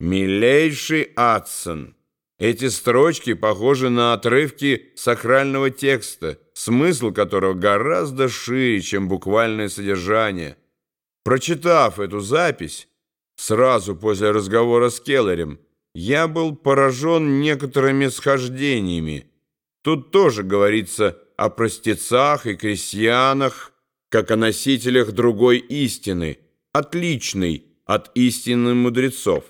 «Милейший Адсон». Эти строчки похожи на отрывки сакрального текста, смысл которого гораздо шире, чем буквальное содержание. Прочитав эту запись, сразу после разговора с Келлерем, я был поражен некоторыми схождениями. Тут тоже говорится о простецах и крестьянах, как о носителях другой истины, отличной от истины мудрецов.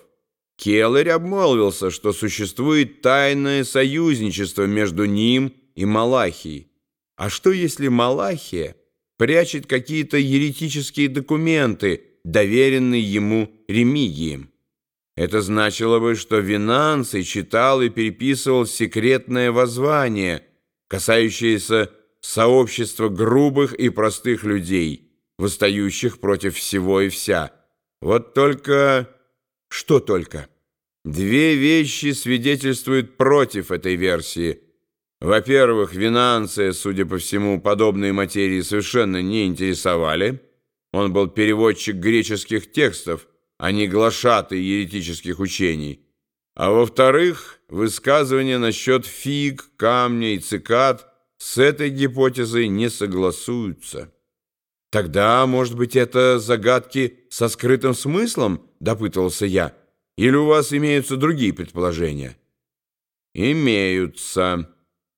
Келлер обмолвился, что существует тайное союзничество между ним и Малахией. А что если Малахия прячет какие-то еретические документы, доверенные ему Ремигием? Это значило бы, что Винанций читал и переписывал секретное воззвание, касающееся сообщества грубых и простых людей, восстающих против всего и вся. Вот только... Что только? Две вещи свидетельствуют против этой версии. Во-первых, Винанция, судя по всему, подобные материи совершенно не интересовали. Он был переводчик греческих текстов, а не глашатый еретических учений. А во-вторых, высказывания насчет фиг, камня и цикад с этой гипотезой не согласуются. Тогда, может быть, это загадки со скрытым смыслом, допытывался я. Или у вас имеются другие предположения? Имеются,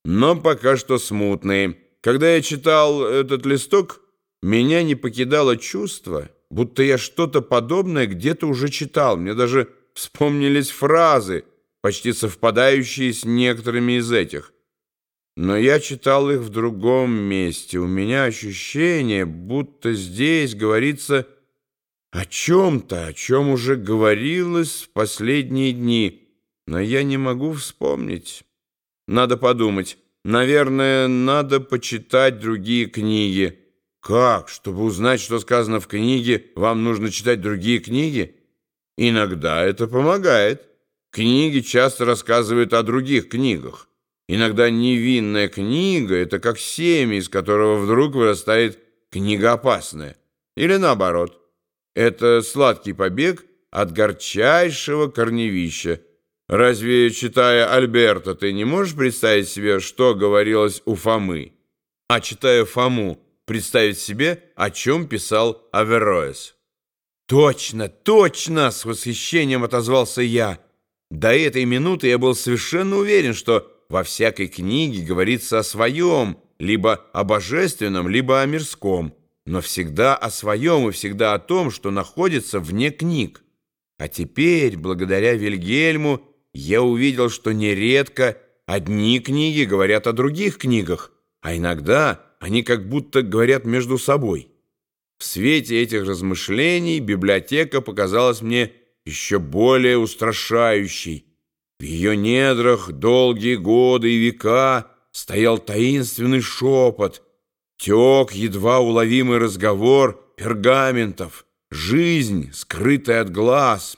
но пока что смутные. Когда я читал этот листок, меня не покидало чувство, будто я что-то подобное где-то уже читал. Мне даже вспомнились фразы, почти совпадающие с некоторыми из этих. Но я читал их в другом месте. У меня ощущение, будто здесь говорится о чем-то, о чем уже говорилось в последние дни, но я не могу вспомнить. Надо подумать. Наверное, надо почитать другие книги. Как? Чтобы узнать, что сказано в книге, вам нужно читать другие книги? Иногда это помогает. Книги часто рассказывают о других книгах. Иногда невинная книга — это как семя, из которого вдруг вырастает книга опасная. Или наоборот. Это сладкий побег от горчайшего корневища. Разве, читая Альберта, ты не можешь представить себе, что говорилось у Фомы? А читая Фому, представить себе, о чем писал Авероэс? «Точно, точно!» — с восхищением отозвался я. До этой минуты я был совершенно уверен, что во всякой книге говорится о своем, либо о божественном, либо о мирском, но всегда о своем и всегда о том, что находится вне книг. А теперь, благодаря Вильгельму, я увидел, что нередко одни книги говорят о других книгах, а иногда они как будто говорят между собой. В свете этих размышлений библиотека показалась мне еще более устрашающей, в ее недрах долгие годы и века стоял таинственный шепот, тек едва уловимый разговор пергаментов, жизнь, скрытая от глаз.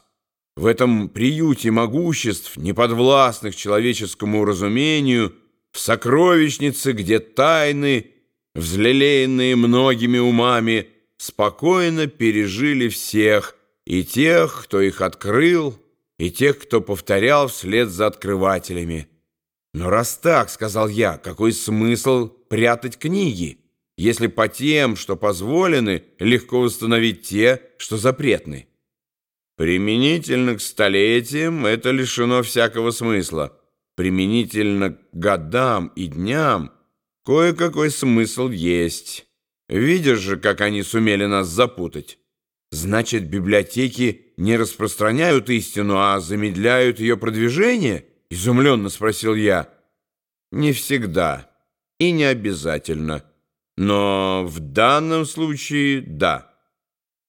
В этом приюте могуществ, неподвластных человеческому разумению, в сокровищнице, где тайны, взлелеянные многими умами, спокойно пережили всех, и тех, кто их открыл, и тех, кто повторял вслед за открывателями. «Но раз так, — сказал я, — какой смысл прятать книги, если по тем, что позволены, легко установить те, что запретны?» Применительно к столетиям это лишено всякого смысла. Применительно к годам и дням кое-какой смысл есть. Видишь же, как они сумели нас запутать. Значит, библиотеки не распространяют истину, а замедляют ее продвижение? Изумленно спросил я. Не всегда и не обязательно. Но в данном случае да.